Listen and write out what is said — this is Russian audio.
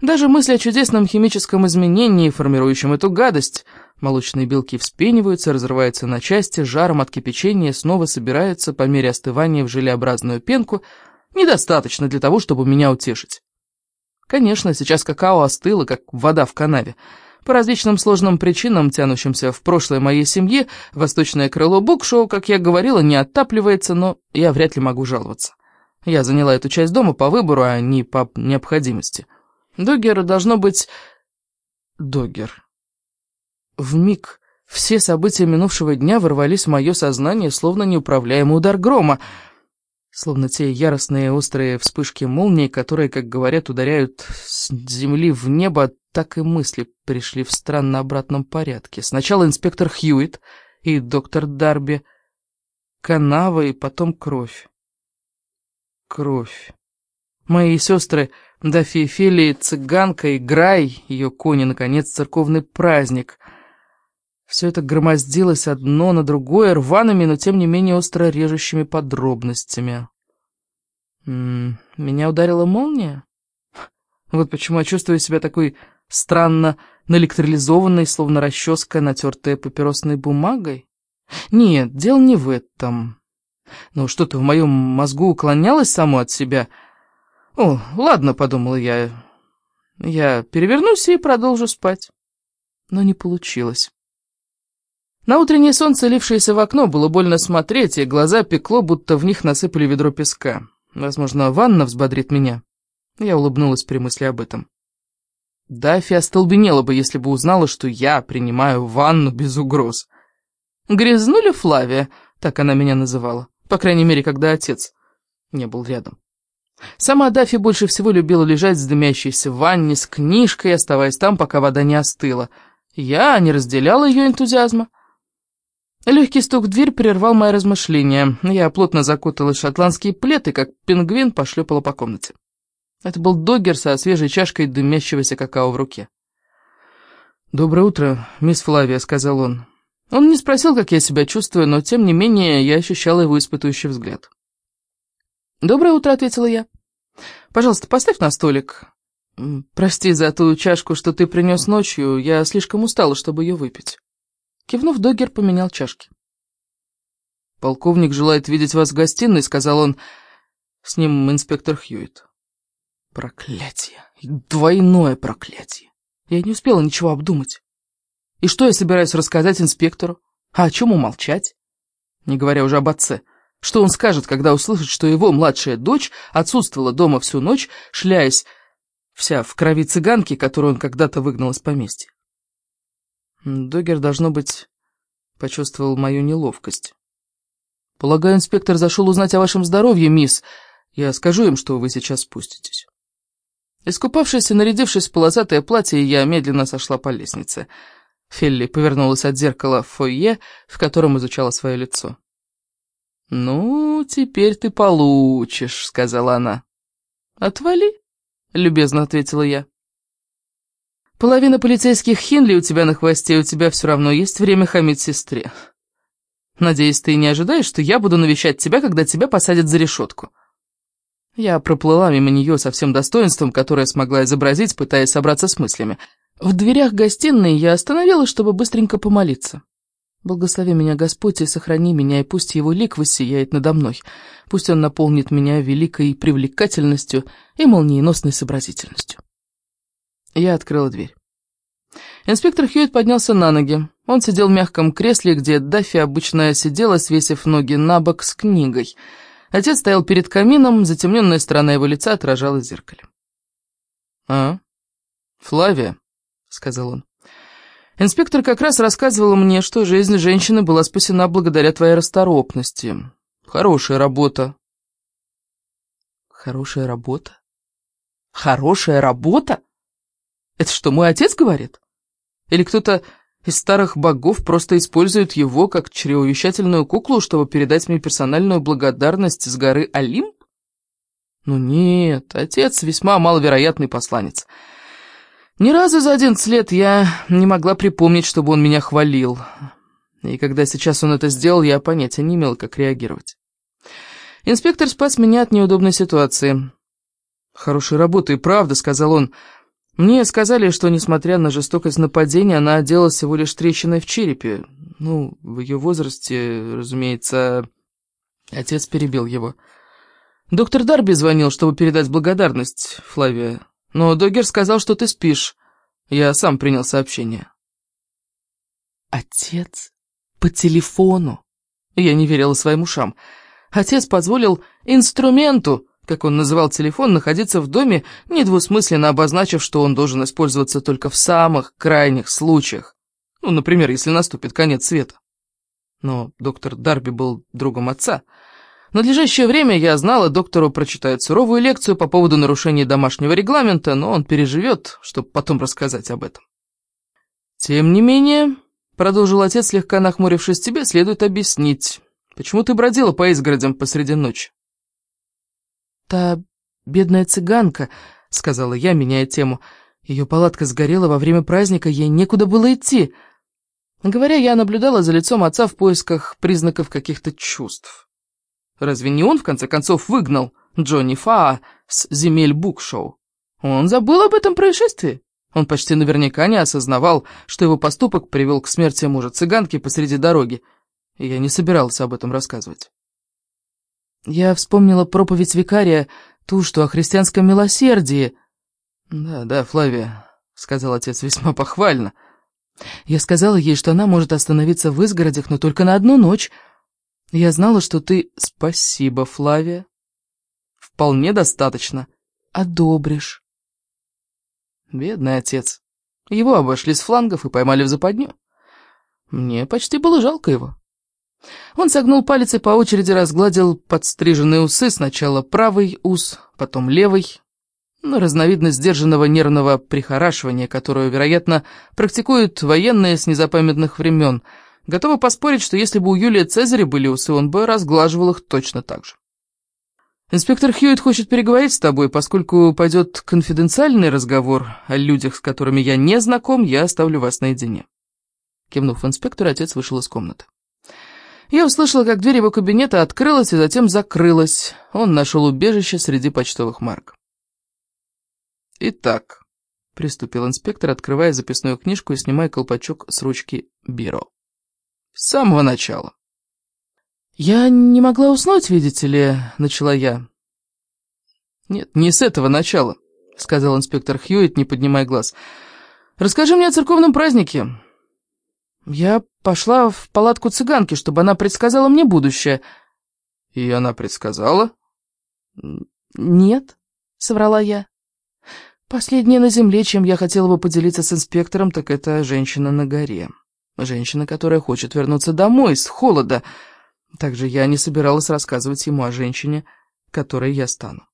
Даже мысль о чудесном химическом изменении, формирующем эту гадость. Молочные белки вспениваются, разрываются на части, жаром от кипячения снова собираются по мере остывания в желеобразную пенку. Недостаточно для того, чтобы меня утешить. Конечно, сейчас какао остыло, как вода в канаве. По различным сложным причинам, тянущимся в прошлое моей семьи, восточное крыло букшоу, как я говорила, не отапливается, но я вряд ли могу жаловаться. Я заняла эту часть дома по выбору, а не по необходимости. Догер должно быть... Догер. В миг все события минувшего дня ворвались в мое сознание, словно неуправляемый удар грома, словно те яростные острые вспышки молнии, которые, как говорят, ударяют с земли в небо, так и мысли пришли в странно обратном порядке. Сначала инспектор Хьюитт и доктор Дарби, канава и потом кровь. Кровь. Мои сестры Дафи Фили, цыганка и Грай, ее кони, наконец, церковный праздник. Все это громоздилось одно на другое, рваными, но тем не менее остро режущими подробностями. М -м, меня ударила молния? Вот почему я чувствую себя такой странно наэлектролизованной, словно расческа, натертая папиросной бумагой. Нет, дело не в этом. Ну, что-то в моем мозгу уклонялось само от себя. О, ладно, подумала я. Я перевернусь и продолжу спать. Но не получилось. На утреннее солнце, лившееся в окно, было больно смотреть, и глаза пекло, будто в них насыпали ведро песка. Возможно, ванна взбодрит меня. Я улыбнулась при мысли об этом. Даффи остолбенела бы, если бы узнала, что я принимаю ванну без угроз. «Грязнули Флавия?» — так она меня называла. По крайней мере, когда отец не был рядом. Сама Даффи больше всего любила лежать с дымящейся в ванне с книжкой, оставаясь там, пока вода не остыла. Я не разделяла ее энтузиазма. Легкий стук в дверь прервал мои размышления. Я плотно закуталась в шотландские плеты, как пингвин пошлепала по комнате. Это был Доггер со свежей чашкой дымящегося какао в руке. «Доброе утро, мисс Флавия», — сказал он. Он не спросил, как я себя чувствую, но тем не менее я ощущала его испытующий взгляд. «Доброе утро», — ответила я. «Пожалуйста, поставь на столик. Прости за ту чашку, что ты принес ночью, я слишком устала, чтобы ее выпить». Кивнув, Доггер поменял чашки. «Полковник желает видеть вас в гостиной», — сказал он. С ним инспектор Хьюитт. Проклятие. Двойное проклятие. Я не успела ничего обдумать. И что я собираюсь рассказать инспектору? А о чем умолчать? Не говоря уже об отце. Что он скажет, когда услышит, что его младшая дочь отсутствовала дома всю ночь, шляясь вся в крови цыганки, которую он когда-то выгнал из поместья? Догер, должно быть, почувствовал мою неловкость. «Полагаю, инспектор зашел узнать о вашем здоровье, мисс. Я скажу им, что вы сейчас спуститесь». Искупавшись и нарядившись в полосатое платье, я медленно сошла по лестнице. Фелли повернулась от зеркала в фойе, в котором изучала свое лицо. «Ну, теперь ты получишь», — сказала она. «Отвали», — любезно ответила я. «Половина полицейских хинли у тебя на хвосте, у тебя все равно есть время хамить сестре. Надеюсь, ты не ожидаешь, что я буду навещать тебя, когда тебя посадят за решетку». Я проплыла мимо нее со всем достоинством, которое смогла изобразить, пытаясь собраться с мыслями. В дверях гостиной я остановилась, чтобы быстренько помолиться. Благослови меня, Господь, и сохрани меня, и пусть его лик воссияет надо мной. Пусть он наполнит меня великой привлекательностью и молниеносной сообразительностью. Я открыла дверь. Инспектор Хьюитт поднялся на ноги. Он сидел в мягком кресле, где Даффи обычно сидела, свесив ноги на бок с книгой — Отец стоял перед камином, затемненная сторона его лица отражалась в зеркале. «А, Флавия», — сказал он. «Инспектор как раз рассказывал мне, что жизнь женщины была спасена благодаря твоей расторопности. Хорошая работа». «Хорошая работа? Хорошая работа? Это что, мой отец говорит? Или кто-то из старых богов просто используют его как чревовещательную куклу, чтобы передать мне персональную благодарность с горы Олимп? Ну нет, отец весьма маловероятный посланец. Ни разу за одиннадцать лет я не могла припомнить, чтобы он меня хвалил. И когда сейчас он это сделал, я понятия не имела, как реагировать. Инспектор спас меня от неудобной ситуации. «Хорошая работа и правда», — сказал он, — Мне сказали, что, несмотря на жестокость нападения, она оделась всего лишь трещиной в черепе. Ну, в ее возрасте, разумеется... Отец перебил его. Доктор Дарби звонил, чтобы передать благодарность, Флавия. Но Догер сказал, что ты спишь. Я сам принял сообщение. Отец? По телефону? Я не верила своим ушам. Отец позволил инструменту как он называл телефон, находиться в доме, недвусмысленно обозначив, что он должен использоваться только в самых крайних случаях. Ну, например, если наступит конец света. Но доктор Дарби был другом отца. В надлежащее время я знала, доктору прочитает суровую лекцию по поводу нарушения домашнего регламента, но он переживет, чтобы потом рассказать об этом. Тем не менее, продолжил отец, слегка нахмурившись, тебе следует объяснить, почему ты бродила по изгородям посреди ночи. «Та бедная цыганка», — сказала я, меняя тему. «Ее палатка сгорела во время праздника, ей некуда было идти». Говоря, я наблюдала за лицом отца в поисках признаков каких-то чувств. Разве не он, в конце концов, выгнал Джонни Фаа с земель Букшоу? Он забыл об этом происшествии. Он почти наверняка не осознавал, что его поступок привел к смерти мужа цыганки посреди дороги, и я не собирался об этом рассказывать. Я вспомнила проповедь викария, ту, что о христианском милосердии. «Да, да, Флавия», — сказал отец весьма похвально. Я сказала ей, что она может остановиться в изгородях, но только на одну ночь. Я знала, что ты... Спасибо, Флавия. Вполне достаточно. Одобришь. Бедный отец. Его обошли с флангов и поймали в западню. Мне почти было жалко его. Он согнул палец и по очереди разгладил подстриженные усы, сначала правый ус, потом левый. Ну, разновидность сдержанного нервного прихорашивания, которую, вероятно, практикуют военные с незапамятных времен. Готовы поспорить, что если бы у Юлия Цезаря были усы, он бы разглаживал их точно так же. «Инспектор Хьюитт хочет переговорить с тобой, поскольку пойдет конфиденциальный разговор о людях, с которыми я не знаком, я оставлю вас наедине». Кивнув инспектору, отец вышел из комнаты. Я услышала, как дверь его кабинета открылась и затем закрылась. Он нашел убежище среди почтовых марок. «Итак», — приступил инспектор, открывая записную книжку и снимая колпачок с ручки Биро. «С самого начала». «Я не могла уснуть, видите ли», — начала я. «Нет, не с этого начала», — сказал инспектор Хьюитт, не поднимая глаз. «Расскажи мне о церковном празднике. Я пошла в палатку цыганки, чтобы она предсказала мне будущее. И она предсказала? Нет, соврала я. Последнее на земле, чем я хотела бы поделиться с инспектором, так это женщина на горе. Женщина, которая хочет вернуться домой с холода. Также я не собиралась рассказывать ему о женщине, которой я стану.